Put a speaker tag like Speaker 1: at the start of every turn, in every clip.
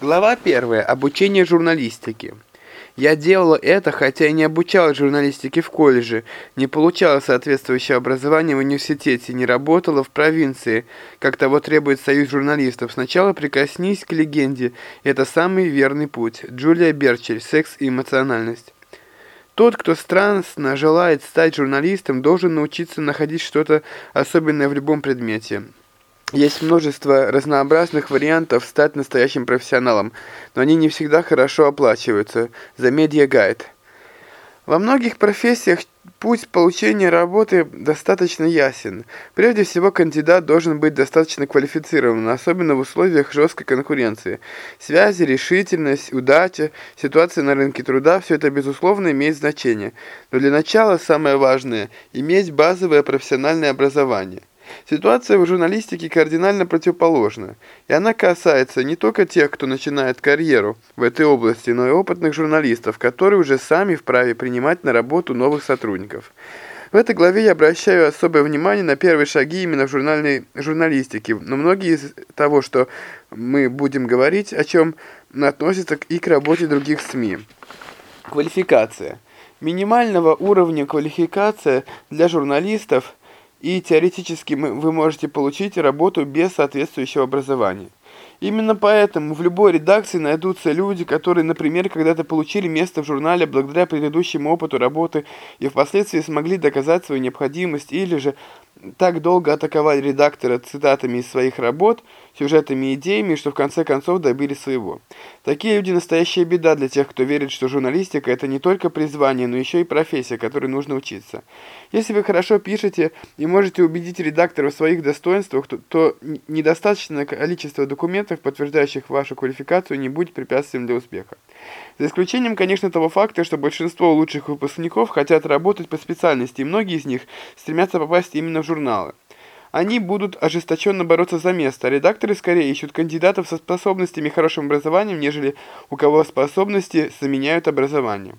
Speaker 1: Глава 1. Обучение журналистике. Я делала это, хотя и не обучалась журналистике в колледже, не получала соответствующее образование в университете, не работала в провинции, как того требует союз журналистов. Сначала прикоснись к легенде, это самый верный путь. Джулия Берчель. Секс и эмоциональность. Тот, кто страстно желает стать журналистом, должен научиться находить что-то особенное в любом предмете. Есть множество разнообразных вариантов стать настоящим профессионалом, но они не всегда хорошо оплачиваются. The Media Guide. Во многих профессиях путь получения работы достаточно ясен. Прежде всего, кандидат должен быть достаточно квалифицирован, особенно в условиях жесткой конкуренции. Связи, решительность, удача, ситуация на рынке труда – все это, безусловно, имеет значение. Но для начала самое важное – иметь базовое профессиональное образование. Ситуация в журналистике кардинально противоположна, и она касается не только тех, кто начинает карьеру в этой области, но и опытных журналистов, которые уже сами вправе принимать на работу новых сотрудников. В этой главе я обращаю особое внимание на первые шаги именно в журнальной журналистике, но многие из того, что мы будем говорить, о чем относятся и к работе других СМИ. Квалификация. Минимального уровня квалификация для журналистов – и теоретически вы можете получить работу без соответствующего образования. Именно поэтому в любой редакции найдутся люди, которые, например, когда-то получили место в журнале благодаря предыдущему опыту работы и впоследствии смогли доказать свою необходимость или же так долго атаковали редактора цитатами из своих работ, сюжетами и идеями, что в конце концов добили своего. Такие люди настоящая беда для тех, кто верит, что журналистика это не только призвание, но еще и профессия, которой нужно учиться. Если вы хорошо пишете и можете убедить редактора в своих достоинствах, то, то недостаточное количество документов, подтверждающих вашу квалификацию, не будет препятствием для успеха. За исключением, конечно, того факта, что большинство лучших выпускников хотят работать по специальности, и многие из них стремятся попасть именно в журналы. Они будут ожесточенно бороться за место, редакторы скорее ищут кандидатов со способностями и хорошим образованием, нежели у кого способности заменяют образование.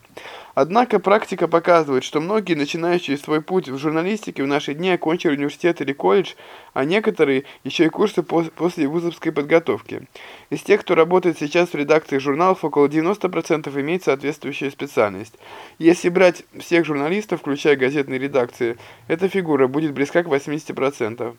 Speaker 1: Однако практика показывает, что многие, начинающие свой путь в журналистике в наши дни, окончили университет или колледж, а некоторые еще и курсы после вузовской подготовки. Из тех, кто работает сейчас в редакции журналов, около 90% имеет соответствующую специальность. Если брать всех журналистов, включая газетные редакции, эта фигура будет близка к 80%.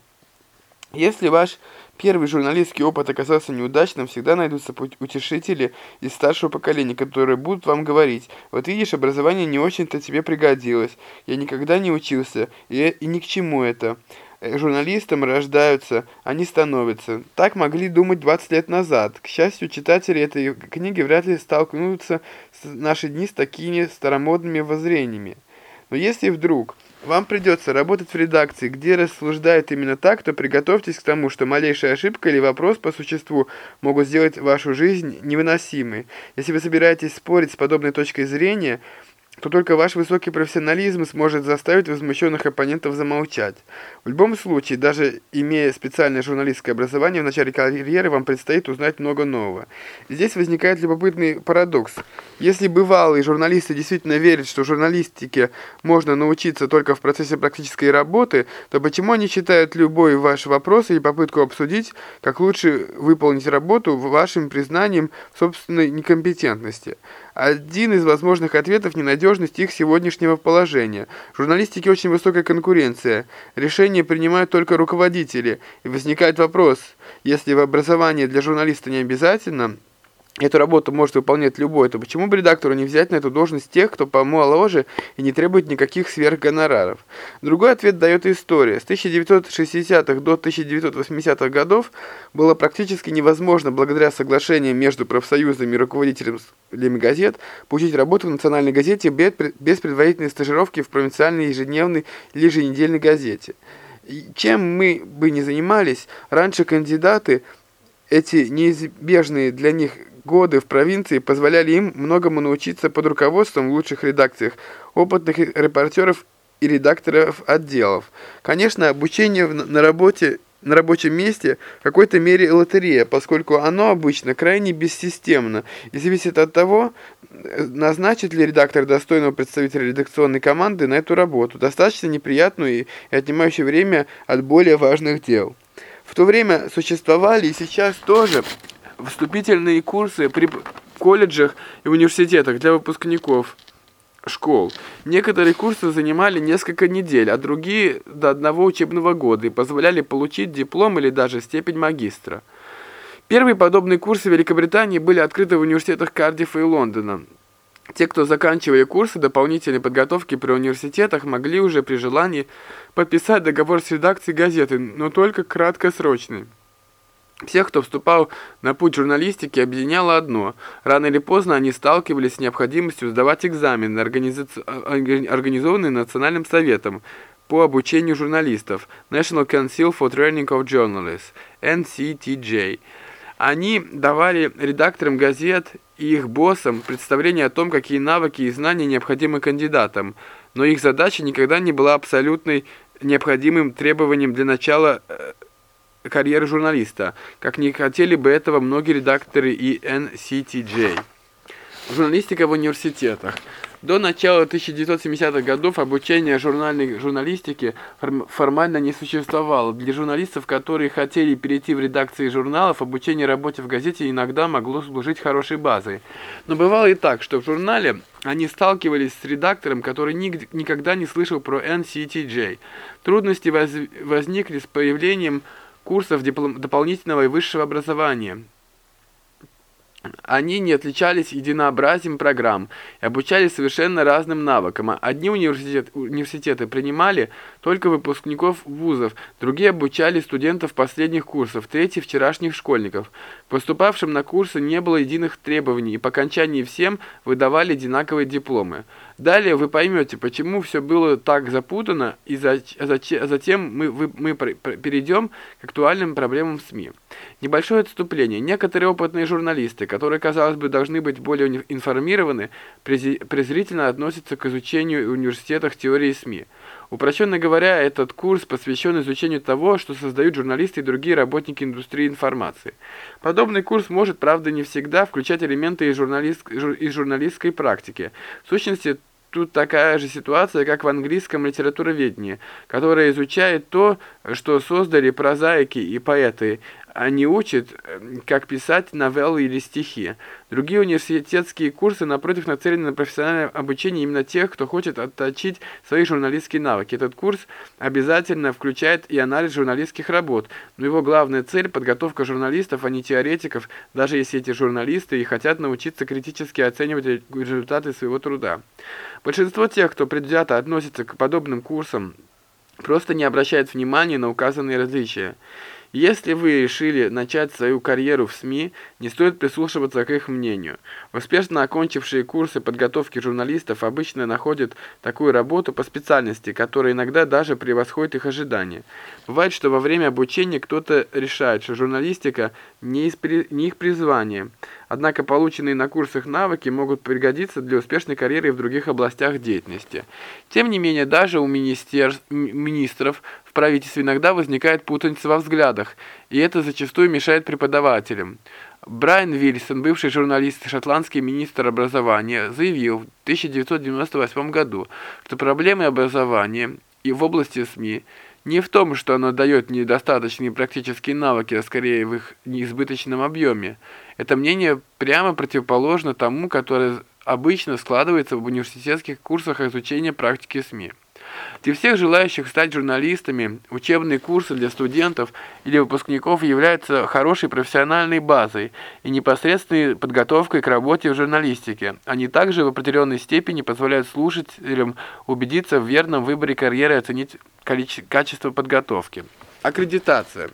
Speaker 1: Если ваш первый журналистский опыт оказался неудачным, всегда найдутся утешители из старшего поколения, которые будут вам говорить, вот видишь, образование не очень-то тебе пригодилось, я никогда не учился, и, и ни к чему это. Э, журналистам рождаются, они становятся. Так могли думать 20 лет назад. К счастью, читатели этой книги вряд ли столкнутся в наши дни с такими старомодными воззрениями. Но если вдруг вам придется работать в редакции, где рассуждают именно так, то приготовьтесь к тому, что малейшая ошибка или вопрос по существу могут сделать вашу жизнь невыносимой. Если вы собираетесь спорить с подобной точкой зрения – то только ваш высокий профессионализм сможет заставить возмущенных оппонентов замолчать. В любом случае, даже имея специальное журналистское образование, в начале карьеры вам предстоит узнать много нового. здесь возникает любопытный парадокс. Если бывалые журналисты действительно верят, что журналистике можно научиться только в процессе практической работы, то почему они считают любой ваш вопрос или попытку обсудить, как лучше выполнить работу вашим признанием собственной некомпетентности? Один из возможных ответов – ненадежность их сегодняшнего положения. В журналистике очень высокая конкуренция. Решения принимают только руководители. И возникает вопрос, если в образовании для журналиста не обязательно – эту работу может выполнять любой, то почему бы редактору не взять на эту должность тех, кто помоложе и не требует никаких сверхгонораров? Другой ответ дает история. С 1960-х до 1980-х годов было практически невозможно, благодаря соглашениям между профсоюзами и руководителями газет, получить работу в национальной газете без предварительной стажировки в провинциальной ежедневной или еженедельной газете. И чем мы бы ни занимались, раньше кандидаты, эти неизбежные для них годы в провинции позволяли им многому научиться под руководством в лучших редакциях, опытных репортеров и редакторов отделов. Конечно, обучение на работе на рабочем месте в какой-то мере лотерея, поскольку оно обычно крайне бессистемно и зависит от того, назначит ли редактор достойного представителя редакционной команды на эту работу, достаточно неприятную и отнимающую время от более важных дел. В то время существовали и сейчас тоже вступительные курсы при колледжах и университетах для выпускников школ. Некоторые курсы занимали несколько недель, а другие до одного учебного года и позволяли получить диплом или даже степень магистра. Первые подобные курсы в Великобритании были открыты в университетах Кардифа и Лондона. Те, кто заканчивали курсы дополнительной подготовки при университетах, могли уже при желании подписать договор с редакцией газеты, но только краткосрочный. Всех, кто вступал на путь журналистики, объединяло одно. Рано или поздно они сталкивались с необходимостью сдавать экзамены, организованные Национальным советом по обучению журналистов National Council for Training of Journalists, NCTJ. Они давали редакторам газет и их боссам представление о том, какие навыки и знания необходимы кандидатам, но их задача никогда не была абсолютной необходимым требованием для начала э, карьеры журналиста, как не хотели бы этого многие редакторы и NCTJ. Журналистика в университетах. До начала 1970-х годов обучение журнальной журналистике формально не существовало. Для журналистов, которые хотели перейти в редакции журналов, обучение работе в газете иногда могло служить хорошей базой. Но бывало и так, что в журнале они сталкивались с редактором, который никогда не слышал про NCTJ. Трудности воз возникли с появлением курсов дополнительного и высшего образования. Они не отличались единообразием программ и обучались совершенно разным навыкам. Одни университет, университеты принимали только выпускников вузов, другие обучали студентов последних курсов, третьи – вчерашних школьников. Поступавшим на курсы не было единых требований, и по окончании всем выдавали одинаковые дипломы. Далее вы поймете, почему все было так запутано, и затем мы, вы, мы перейдем к актуальным проблемам СМИ. Небольшое отступление. Некоторые опытные журналисты, которые, казалось бы, должны быть более информированы, презрительно относятся к изучению в университетах теории СМИ. Упрощенно говоря, этот курс посвящен изучению того, что создают журналисты и другие работники индустрии информации. Подобный курс может, правда, не всегда включать элементы из, журналист, из журналистской практики. В сущности, тут такая же ситуация, как в английском литературоведении, которое изучает то, что создали прозаики и поэты, они учат, эм, как писать новеллы или стихи. Другие университетские курсы, напротив, нацелены на профессиональное обучение именно тех, кто хочет отточить свои журналистские навыки. Этот курс обязательно включает и анализ журналистских работ, но его главная цель – подготовка журналистов, а не теоретиков, даже если эти журналисты и хотят научиться критически оценивать результаты своего труда. Большинство тех, кто предвзято относится к подобным курсам, просто не обращает внимания на указанные различия. Если вы решили начать свою карьеру в СМИ, не стоит прислушиваться к их мнению. Успешно окончившие курсы подготовки журналистов обычно находят такую работу по специальности, которая иногда даже превосходит их ожидания. Бывает, что во время обучения кто-то решает, что журналистика не, из, не их призвание, однако полученные на курсах навыки могут пригодиться для успешной карьеры в других областях деятельности. Тем не менее, даже у министерств, министров в правительстве иногда возникает путаница во взглядах, и это зачастую мешает преподавателям. Брайан Вильсон, бывший журналист и шотландский министр образования, заявил в 1998 году, что проблемы образования и в области СМИ не в том, что оно дает недостаточные практические навыки, а скорее в их неизбыточном объеме. Это мнение прямо противоположно тому, которое обычно складывается в университетских курсах изучения практики СМИ. Для всех желающих стать журналистами, учебные курсы для студентов или выпускников являются хорошей профессиональной базой и непосредственной подготовкой к работе в журналистике. Они также в определенной степени позволяют слушателям убедиться в верном выборе карьеры и оценить качество подготовки. Аккредитация.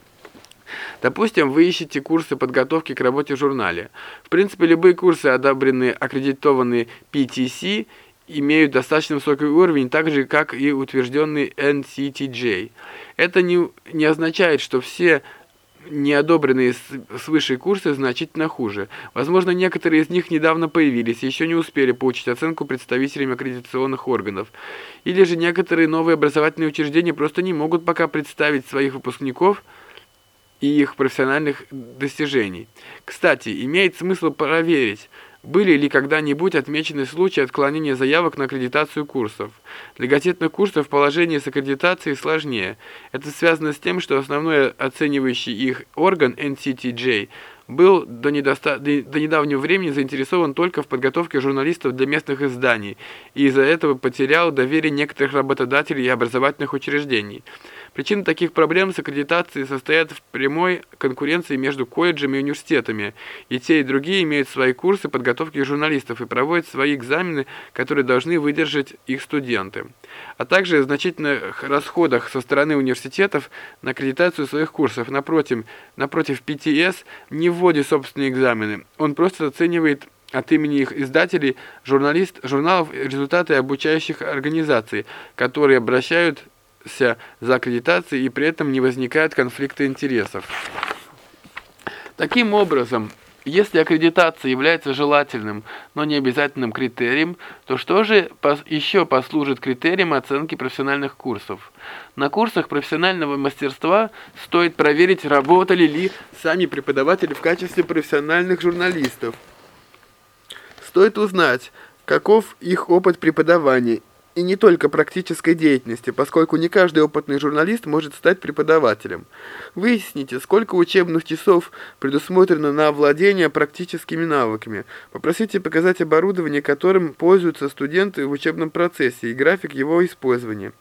Speaker 1: Допустим, вы ищете курсы подготовки к работе в журнале. В принципе, любые курсы, одобренные аккредитованные PTC имеют достаточно высокий уровень, так же, как и утвержденный NCTJ. Это не, не означает, что все неодобренные свыше курсы значительно хуже. Возможно, некоторые из них недавно появились еще не успели получить оценку представителями аккредитационных органов. Или же некоторые новые образовательные учреждения просто не могут пока представить своих выпускников и их профессиональных достижений. Кстати, имеет смысл проверить, были ли когда-нибудь отмечены случаи отклонения заявок на аккредитацию курсов? Для газетных курсов положение с аккредитацией сложнее. Это связано с тем, что основной оценивающий их орган NCTJ был до, недоста... до недавнего времени заинтересован только в подготовке журналистов для местных изданий и из-за этого потерял доверие некоторых работодателей и образовательных учреждений. Причина таких проблем с аккредитацией состоит в прямой конкуренции между колледжами и университетами. И те, и другие имеют свои курсы подготовки журналистов и проводят свои экзамены, которые должны выдержать их студенты. А также значительных расходах со стороны университетов на аккредитацию своих курсов. Напротив, напротив PTS не вводит собственные экзамены. Он просто оценивает от имени их издателей, журналист, журналов результаты обучающих организаций, которые обращают за аккредитацией и при этом не возникает конфликта интересов. Таким образом, если аккредитация является желательным, но не обязательным критерием, то что же еще послужит критерием оценки профессиональных курсов? На курсах профессионального мастерства стоит проверить, работали ли сами преподаватели в качестве профессиональных журналистов. Стоит узнать, каков их опыт преподавания и не только практической деятельности, поскольку не каждый опытный журналист может стать преподавателем. Выясните, сколько учебных часов предусмотрено на овладение практическими навыками. Попросите показать оборудование, которым пользуются студенты в учебном процессе и график его использования.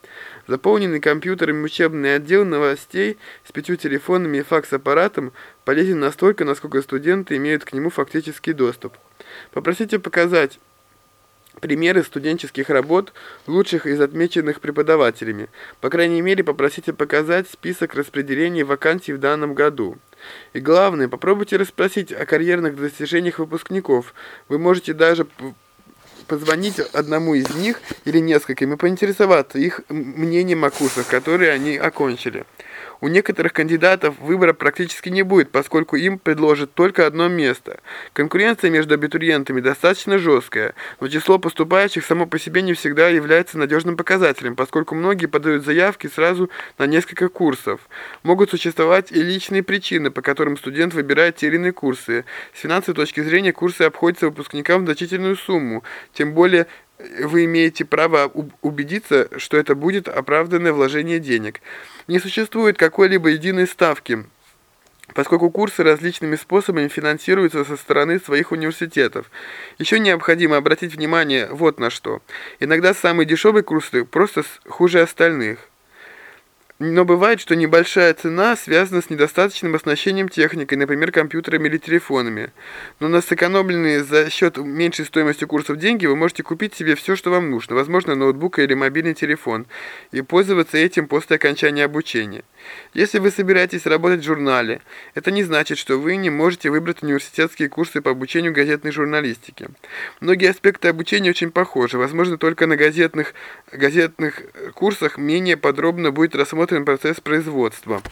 Speaker 1: Заполненный компьютерами учебный отдел новостей с пятью телефонами и факс-аппаратом полезен настолько, насколько студенты имеют к нему фактический доступ. Попросите показать примеры студенческих работ, лучших из отмеченных преподавателями. По крайней мере, попросите показать список распределения вакансий в данном году. И главное, попробуйте расспросить о карьерных достижениях выпускников. Вы можете даже позвонить одному из них или нескольким и поинтересоваться их мнением о курсах, которые они окончили. У некоторых кандидатов выбора практически не будет, поскольку им предложат только одно место. Конкуренция между абитуриентами достаточно жесткая, но число поступающих само по себе не всегда является надежным показателем, поскольку многие подают заявки сразу на несколько курсов. Могут существовать и личные причины, по которым студент выбирает те или иные курсы. С финансовой точки зрения курсы обходятся выпускникам значительную сумму, тем более вы имеете право убедиться, что это будет оправданное вложение денег. Не существует какой-либо единой ставки, поскольку курсы различными способами финансируются со стороны своих университетов. Еще необходимо обратить внимание вот на что. Иногда самые дешевые курсы просто хуже остальных. Но бывает, что небольшая цена связана с недостаточным оснащением техникой, например, компьютерами или телефонами. Но на сэкономленные за счет меньшей стоимости курсов деньги вы можете купить себе все, что вам нужно, возможно, ноутбук или мобильный телефон, и пользоваться этим после окончания обучения. Если вы собираетесь работать в журнале, это не значит, что вы не можете выбрать университетские курсы по обучению газетной журналистике. Многие аспекты обучения очень похожи, возможно, только на газетных, газетных курсах менее подробно будет рассмотрен процесс производства.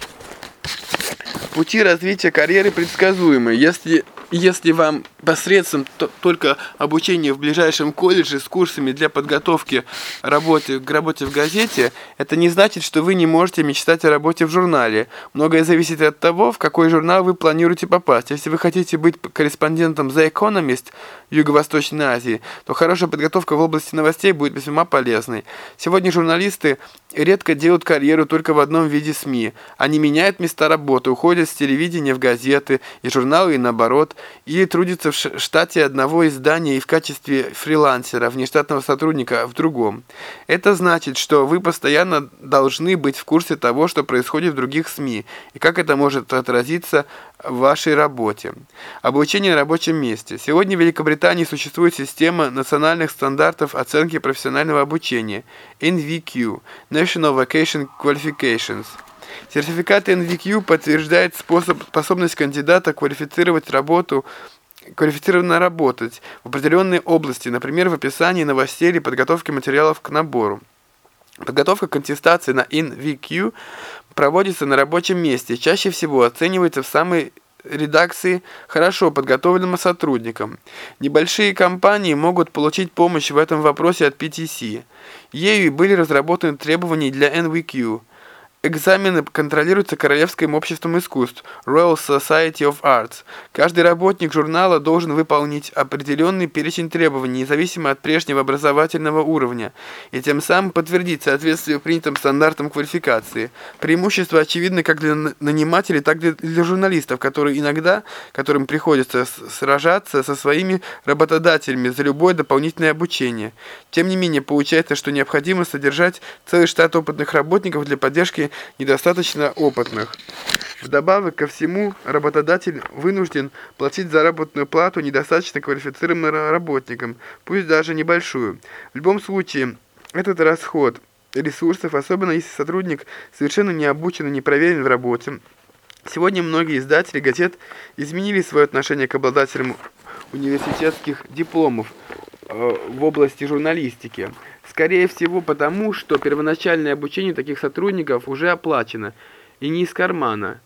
Speaker 1: Пути развития карьеры предсказуемы. Если если вам посредством только обучения в ближайшем колледже с курсами для подготовки работы, к работе в газете, это не значит, что вы не можете мечтать о работе в журнале. Многое зависит от того, в какой журнал вы планируете попасть. Если вы хотите быть корреспондентом The Economist Юго-Восточной Азии, то хорошая подготовка в области новостей будет весьма полезной. Сегодня журналисты редко делают карьеру только в одном виде СМИ. Они меняют места работы, уходят с телевидения в газеты и журналы и наоборот или трудится в штате одного издания и в качестве фрилансера, внештатного сотрудника в другом. Это значит, что вы постоянно должны быть в курсе того, что происходит в других СМИ, и как это может отразиться в вашей работе. Обучение на рабочем месте. Сегодня в Великобритании существует система национальных стандартов оценки профессионального обучения NVQ – National Vocation Qualifications – Сертификат NVQ подтверждает способ, способность кандидата квалифицировать работу, квалифицированно работать в определенной области, например, в описании новостей или подготовке материалов к набору. Подготовка к аттестации на NVQ проводится на рабочем месте, чаще всего оценивается в самой редакции хорошо подготовленным сотрудникам. Небольшие компании могут получить помощь в этом вопросе от PTC. Ею были разработаны требования для NVQ – Экзамены контролируются Королевским обществом искусств Royal Society of Arts. Каждый работник журнала должен выполнить определенный перечень требований, независимо от прежнего образовательного уровня, и тем самым подтвердить соответствие принятым стандартам квалификации. Преимущество очевидно как для нанимателей, так и для журналистов, которые иногда, которым приходится сражаться со своими работодателями за любое дополнительное обучение. Тем не менее, получается, что необходимо содержать целый штат опытных работников для поддержки недостаточно опытных. Вдобавок ко всему, работодатель вынужден платить заработную плату недостаточно квалифицированным работникам, пусть даже небольшую. В любом случае, этот расход ресурсов, особенно если сотрудник совершенно не обучен и не проверен в работе. Сегодня многие издатели газет изменили свое отношение к обладателям университетских дипломов э, в области журналистики. Скорее всего потому, что первоначальное обучение таких сотрудников уже оплачено и не из кармана.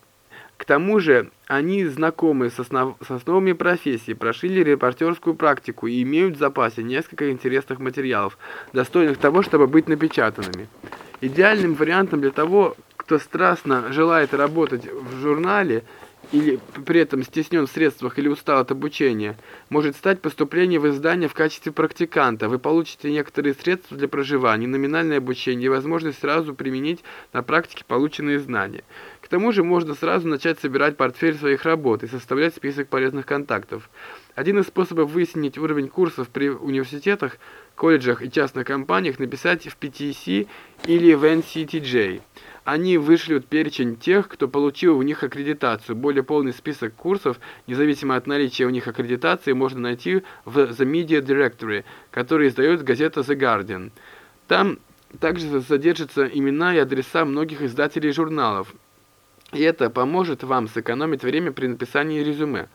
Speaker 1: К тому же они знакомы с, основ... с основами профессии, прошли репортерскую практику и имеют в запасе несколько интересных материалов, достойных того, чтобы быть напечатанными. Идеальным вариантом для того, кто страстно желает работать в журнале – или при этом стеснен в средствах или устал от обучения, может стать поступление в издание в качестве практиканта. Вы получите некоторые средства для проживания, номинальное обучение и возможность сразу применить на практике полученные знания. К тому же можно сразу начать собирать портфель своих работ и составлять список полезных контактов. Один из способов выяснить уровень курсов при университетах, колледжах и частных компаниях написать в PTC или в NCTJ. Они вышлют перечень тех, кто получил у них аккредитацию. Более полный список курсов, независимо от наличия у них аккредитации, можно найти в The Media Directory, который издает газета The Guardian. Там также содержатся имена и адреса многих издателей журналов. И это поможет вам сэкономить время при написании резюме.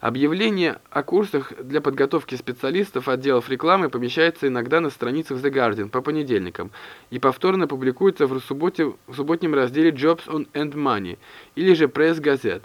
Speaker 1: Объявление о курсах для подготовки специалистов отделов рекламы помещается иногда на страницах The Guardian по понедельникам и повторно публикуется в, субботе, в субботнем разделе Jobs on and Money или же Press Gazette.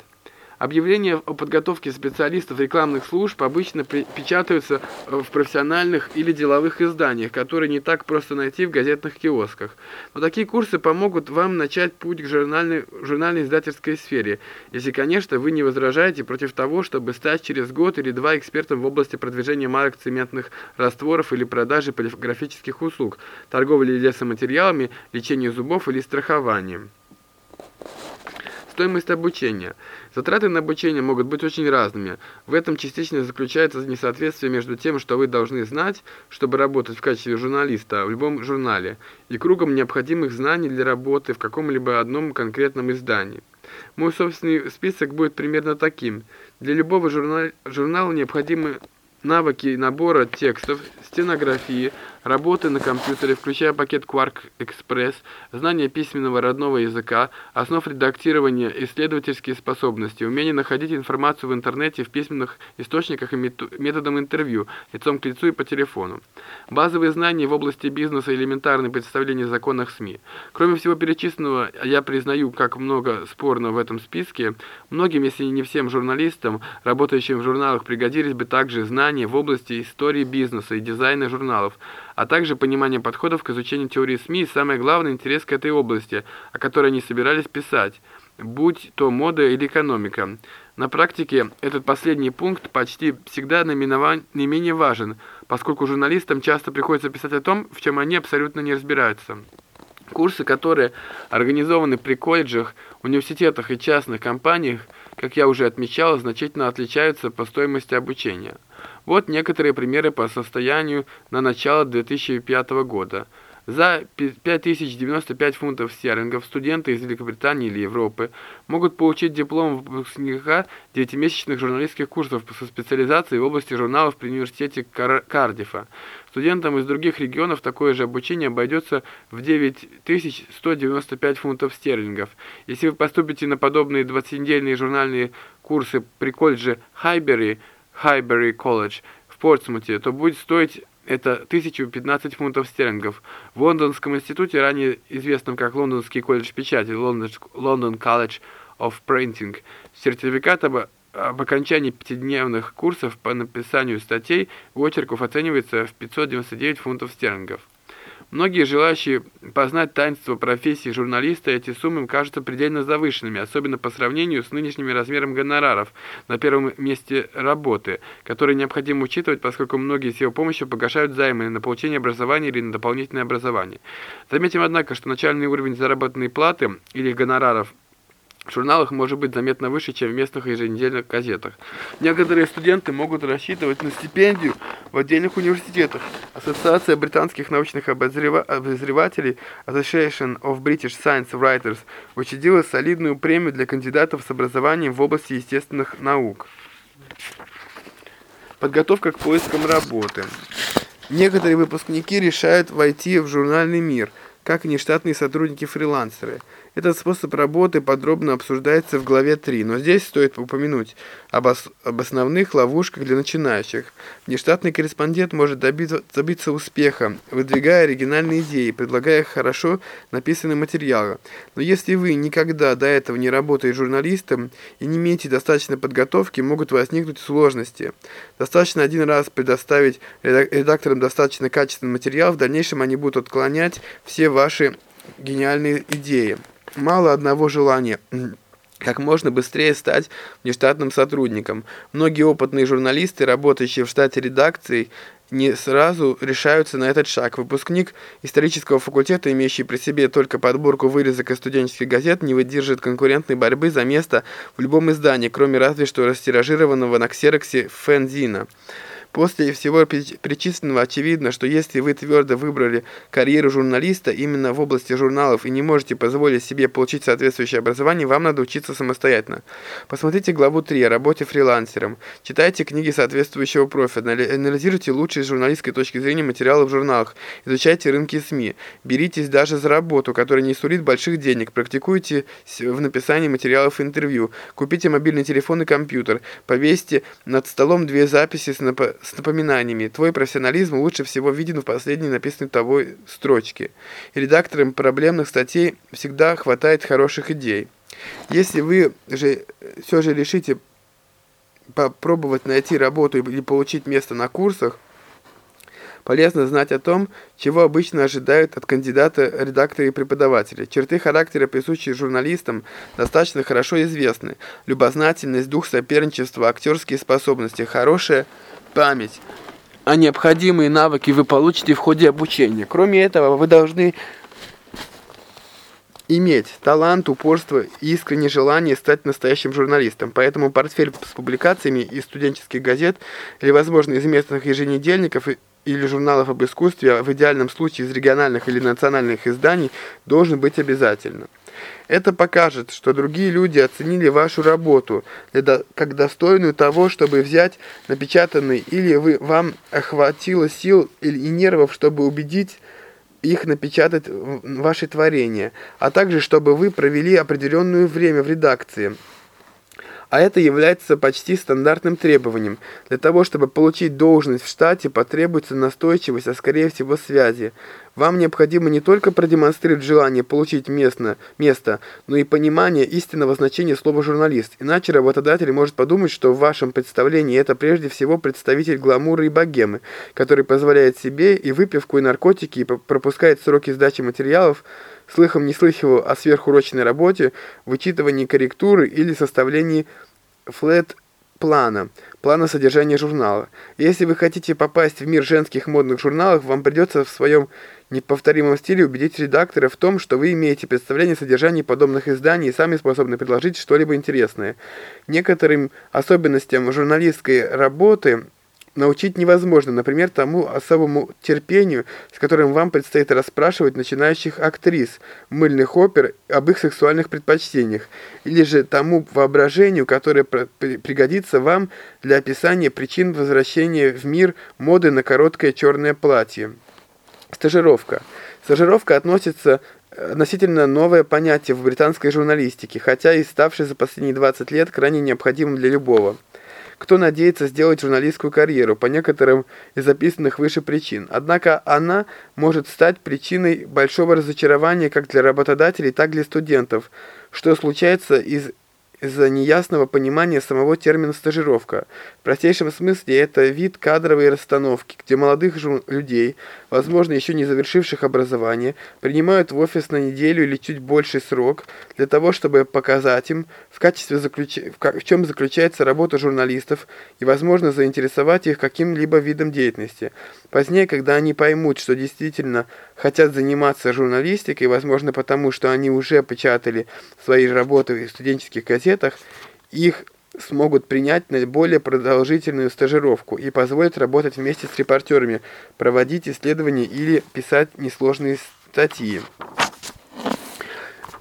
Speaker 1: Объявления о подготовке специалистов рекламных служб обычно печатаются в профессиональных или деловых изданиях, которые не так просто найти в газетных киосках. Но такие курсы помогут вам начать путь к журнальной, журнальной издательской сфере, если, конечно, вы не возражаете против того, чтобы стать через год или два экспертом в области продвижения марок цементных растворов или продажи полиграфических услуг, торговли лесоматериалами, лечения зубов или страхованием. Стоимость обучения. Затраты на обучение могут быть очень разными. В этом частично заключается несоответствие между тем, что вы должны знать, чтобы работать в качестве журналиста в любом журнале, и кругом необходимых знаний для работы в каком-либо одном конкретном издании. Мой собственный список будет примерно таким. Для любого журнала, журнала необходимы навыки набора текстов, стенографии, работы на компьютере, включая пакет Quark Express, знание письменного родного языка, основ редактирования, исследовательские способности, умение находить информацию в интернете, в письменных источниках и методом интервью, лицом к лицу и по телефону. Базовые знания в области бизнеса элементарные представления о законах СМИ. Кроме всего перечисленного, я признаю, как много спорно в этом списке, многим, если не всем журналистам, работающим в журналах, пригодились бы также знания в области истории бизнеса и дизайна журналов, а также понимание подходов к изучению теории СМИ и, самое главное, интерес к этой области, о которой они собирались писать, будь то мода или экономика. На практике этот последний пункт почти всегда не менее важен, поскольку журналистам часто приходится писать о том, в чем они абсолютно не разбираются. Курсы, которые организованы при колледжах, университетах и частных компаниях, как я уже отмечал, значительно отличаются по стоимости обучения. Вот некоторые примеры по состоянию на начало 2005 года. За 5095 фунтов стерлингов студенты из Великобритании или Европы могут получить диплом выпускника 9-месячных журналистских курсов со специализацией в области журналов при университете Кар Кардифа. Студентам из других регионов такое же обучение обойдется в 9195 фунтов стерлингов. Если вы поступите на подобные 20-недельные журнальные курсы при колледже Хайбери, Хайбери колледж в Портсмуте, то будет стоить это 1015 фунтов стерлингов. В Лондонском институте, ранее известном как Лондонский колледж печати, London College of Printing, сертификат об, об окончании пятидневных курсов по написанию статей и очерков оценивается в 599 фунтов стерлингов. Многие желающие познать таинство профессии журналиста эти суммы кажутся предельно завышенными, особенно по сравнению с нынешними размером гонораров на первом месте работы, которые необходимо учитывать, поскольку многие с его помощью погашают займы на получение образования или на дополнительное образование. Заметим, однако, что начальный уровень заработной платы или гонораров – в журналах может быть заметно выше, чем в местных еженедельных газетах. Некоторые студенты могут рассчитывать на стипендию в отдельных университетах. Ассоциация британских научных обозрева обозревателей Association of British Science Writers учредила солидную премию для кандидатов с образованием в области естественных наук. Подготовка к поискам работы. Некоторые выпускники решают войти в журнальный мир, как нештатные сотрудники-фрилансеры – этот способ работы подробно обсуждается в главе 3, но здесь стоит упомянуть об, ос об основных ловушках для начинающих. Нештатный корреспондент может добиться, добиться успеха, выдвигая оригинальные идеи, предлагая хорошо написанные материалы. Но если вы никогда до этого не работали журналистом и не имеете достаточной подготовки, могут возникнуть сложности. Достаточно один раз предоставить редакторам достаточно качественный материал, в дальнейшем они будут отклонять все ваши гениальные идеи мало одного желания как можно быстрее стать внештатным сотрудником. Многие опытные журналисты, работающие в штате редакции, не сразу решаются на этот шаг. Выпускник исторического факультета, имеющий при себе только подборку вырезок из студенческих газет, не выдержит конкурентной борьбы за место в любом издании, кроме разве что растиражированного на ксероксе фензина. После всего перечисленного очевидно, что если вы твердо выбрали карьеру журналиста именно в области журналов и не можете позволить себе получить соответствующее образование, вам надо учиться самостоятельно. Посмотрите главу 3 о работе фрилансером. Читайте книги соответствующего профиля, анализируйте лучшие с журналистской точки зрения материалы в журналах, изучайте рынки СМИ, беритесь даже за работу, которая не сулит больших денег, практикуйте в написании материалов интервью, купите мобильный телефон и компьютер, повесьте над столом две записи с с напоминаниями. Твой профессионализм лучше всего виден в последней написанной тобой строчке. И редакторам проблемных статей всегда хватает хороших идей. Если вы же все же решите попробовать найти работу или получить место на курсах, полезно знать о том, чего обычно ожидают от кандидата редактора и преподавателя. Черты характера, присущие журналистам, достаточно хорошо известны. Любознательность, дух соперничества, актерские способности, хорошая память, а необходимые навыки вы получите в ходе обучения. Кроме этого, вы должны иметь талант, упорство и искреннее желание стать настоящим журналистом. Поэтому портфель с публикациями из студенческих газет или, возможно, из местных еженедельников или журналов об искусстве, а в идеальном случае из региональных или национальных изданий, должен быть обязательно. Это покажет, что другие люди оценили вашу работу как достойную того, чтобы взять напечатанный, или вы, вам охватило сил и нервов, чтобы убедить их напечатать ваши творения, а также чтобы вы провели определенное время в редакции – а это является почти стандартным требованием. Для того, чтобы получить должность в штате, потребуется настойчивость, а скорее всего связи. Вам необходимо не только продемонстрировать желание получить место, место, но и понимание истинного значения слова «журналист». Иначе работодатель может подумать, что в вашем представлении это прежде всего представитель гламура и богемы, который позволяет себе и выпивку, и наркотики, и пропускает сроки сдачи материалов, слыхом не слыхивал о сверхурочной работе, вычитывании корректуры или составлении флет-плана, плана содержания журнала. Если вы хотите попасть в мир женских модных журналов, вам придется в своем неповторимом стиле убедить редактора в том, что вы имеете представление о содержании подобных изданий и сами способны предложить что-либо интересное. Некоторым особенностям журналистской работы научить невозможно, например, тому особому терпению, с которым вам предстоит расспрашивать начинающих актрис мыльных опер об их сексуальных предпочтениях, или же тому воображению, которое пригодится вам для описания причин возвращения в мир моды на короткое черное платье. Стажировка. Стажировка относится э, относительно новое понятие в британской журналистике, хотя и ставшее за последние 20 лет крайне необходимым для любого кто надеется сделать журналистскую карьеру по некоторым из записанных выше причин. Однако она может стать причиной большого разочарования как для работодателей, так и для студентов, что случается из из-за неясного понимания самого термина «стажировка». В простейшем смысле это вид кадровой расстановки, где молодых людей, возможно, еще не завершивших образование, принимают в офис на неделю или чуть больший срок для того, чтобы показать им, в, качестве заключ... в чем заключается работа журналистов и, возможно, заинтересовать их каким-либо видом деятельности. Позднее, когда они поймут, что действительно хотят заниматься журналистикой, возможно, потому что они уже печатали свои работы в студенческих газетах, их смогут принять на более продолжительную стажировку и позволят работать вместе с репортерами, проводить исследования или писать несложные статьи.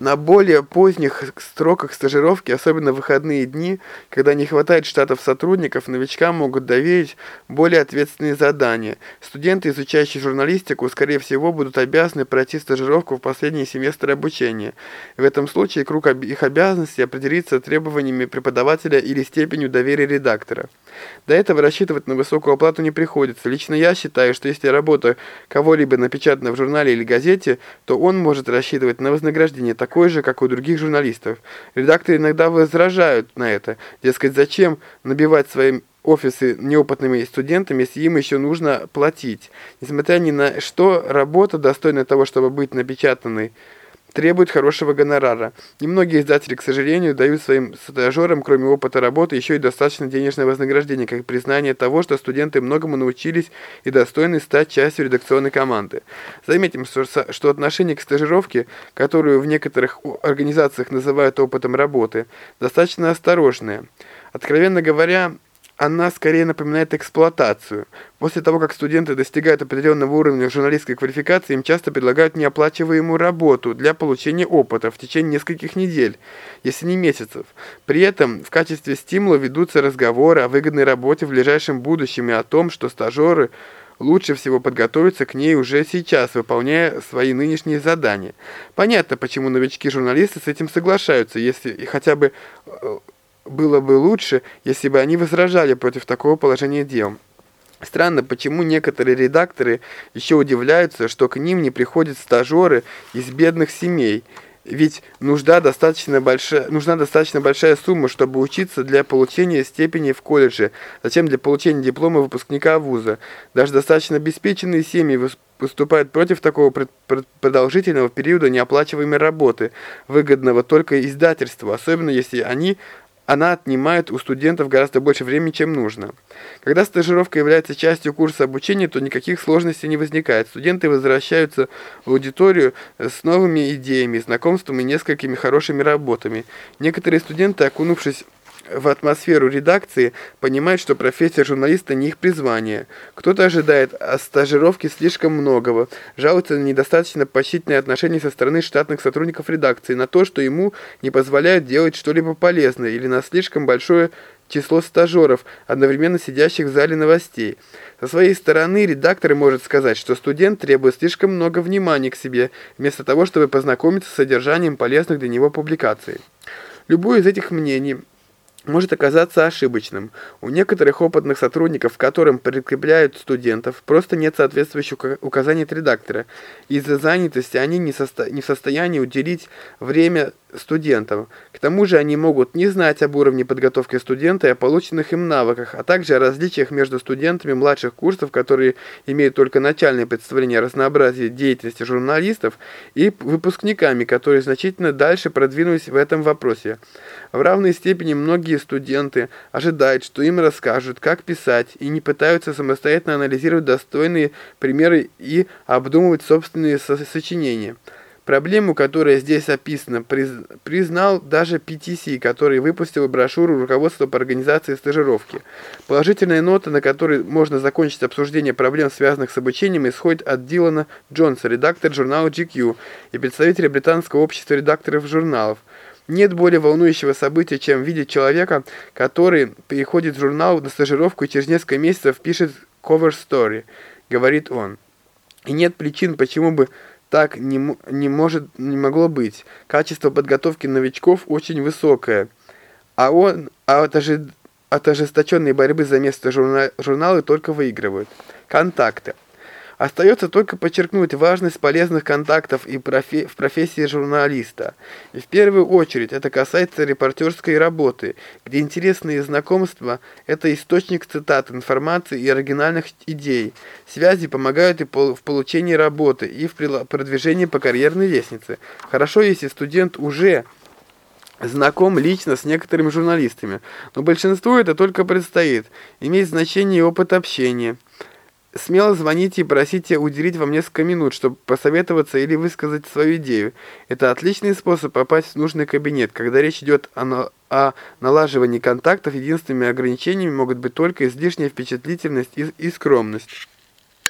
Speaker 1: На более поздних сроках стажировки, особенно в выходные дни, когда не хватает штатов сотрудников, новичкам могут доверить более ответственные задания. Студенты, изучающие журналистику, скорее всего, будут обязаны пройти стажировку в последний семестр обучения. В этом случае круг их обязанностей определится требованиями преподавателя или степенью доверия редактора. До этого рассчитывать на высокую оплату не приходится. Лично я считаю, что если работа кого-либо напечатана в журнале или газете, то он может рассчитывать на вознаграждение такое же, как у других журналистов. Редакторы иногда возражают на это. Дескать, зачем набивать своим офисы неопытными студентами, если им еще нужно платить. Несмотря ни на что, работа достойна того, чтобы быть напечатанной требует хорошего гонорара. Немногие издатели, к сожалению, дают своим стажерам, кроме опыта работы, еще и достаточно денежное вознаграждение, как признание того, что студенты многому научились и достойны стать частью редакционной команды. Заметим, что отношение к стажировке, которую в некоторых организациях называют опытом работы, достаточно осторожное. Откровенно говоря, она скорее напоминает эксплуатацию. После того, как студенты достигают определенного уровня журналистской квалификации, им часто предлагают неоплачиваемую работу для получения опыта в течение нескольких недель, если не месяцев. При этом в качестве стимула ведутся разговоры о выгодной работе в ближайшем будущем и о том, что стажеры лучше всего подготовиться к ней уже сейчас, выполняя свои нынешние задания. Понятно, почему новички-журналисты с этим соглашаются, если хотя бы э, было бы лучше, если бы они возражали против такого положения дел. Странно, почему некоторые редакторы еще удивляются, что к ним не приходят стажеры из бедных семей, ведь нужда достаточно большая, нужна достаточно большая сумма, чтобы учиться для получения степени в колледже, затем для получения диплома выпускника вуза. Даже достаточно обеспеченные семьи выступают против такого продолжительного периода неоплачиваемой работы, выгодного только издательству, особенно если они она отнимает у студентов гораздо больше времени, чем нужно. Когда стажировка является частью курса обучения, то никаких сложностей не возникает. Студенты возвращаются в аудиторию с новыми идеями, знакомством и несколькими хорошими работами. Некоторые студенты, окунувшись в атмосферу редакции, понимают, что профессия журналиста не их призвание. Кто-то ожидает от стажировки слишком многого, жалуется на недостаточно почтительное отношение со стороны штатных сотрудников редакции, на то, что ему не позволяют делать что-либо полезное, или на слишком большое число стажеров, одновременно сидящих в зале новостей. Со своей стороны редактор может сказать, что студент требует слишком много внимания к себе, вместо того, чтобы познакомиться с содержанием полезных для него публикаций. Любое из этих мнений – может оказаться ошибочным. У некоторых опытных сотрудников, которым прикрепляют студентов, просто нет соответствующих указаний от редактора. Из-за занятости они не, не в состоянии уделить время студентам. К тому же они могут не знать об уровне подготовки студента и о полученных им навыках, а также о различиях между студентами младших курсов, которые имеют только начальное представление о разнообразии деятельности журналистов, и выпускниками, которые значительно дальше продвинулись в этом вопросе. В равной степени многие студенты ожидают, что им расскажут, как писать, и не пытаются самостоятельно анализировать достойные примеры и обдумывать собственные сочинения. Проблему, которая здесь описана, признал даже PTC, который выпустил брошюру руководства по организации стажировки. Положительная нота, на которой можно закончить обсуждение проблем, связанных с обучением, исходит от Дилана Джонса, редактор журнала GQ и представителя британского общества редакторов журналов. Нет более волнующего события, чем видеть человека, который переходит в журнал на стажировку и через несколько месяцев пишет cover story, говорит он. И нет причин, почему бы так не, не, может, не могло быть. Качество подготовки новичков очень высокое. А он а от, ожи, от ожесточенной борьбы за место журна, журналы только выигрывают. Контакты. Остается только подчеркнуть важность полезных контактов и профи в профессии журналиста. И в первую очередь это касается репортерской работы, где интересные знакомства – это источник цитат, информации и оригинальных идей. Связи помогают и в получении работы, и в продвижении по карьерной лестнице. Хорошо, если студент уже знаком лично с некоторыми журналистами, но большинству это только предстоит. Имеет значение опыт общения – Смело звоните и просите уделить вам несколько минут, чтобы посоветоваться или высказать свою идею. Это отличный способ попасть в нужный кабинет. Когда речь идет о, о налаживании контактов, единственными ограничениями могут быть только излишняя впечатлительность и, и скромность.